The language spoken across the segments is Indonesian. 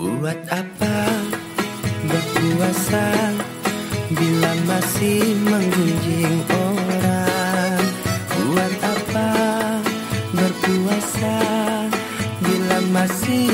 Buat apa berpuasa Bila masih menggunjing orang? Buat apa berpuasa Bila masih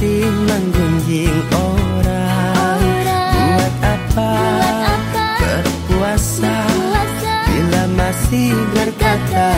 masih menggunjing orang, orang. Buat, apa Buat apa berpuasa, berpuasa. Bila masih berkata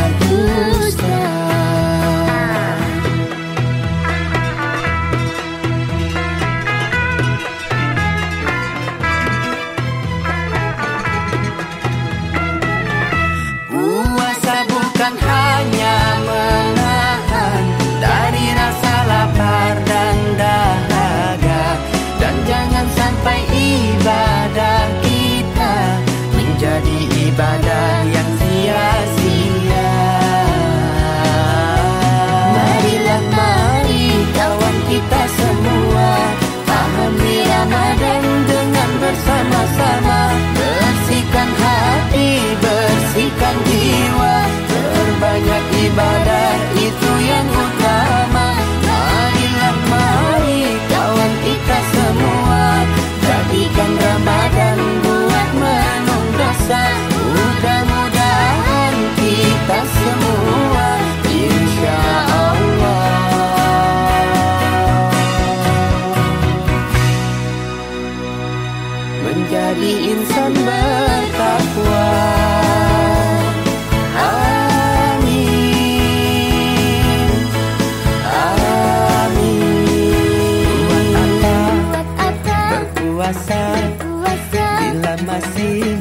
menjadi insan bertakwa. Amin. Amin. Buat apa berpuasa, bila masih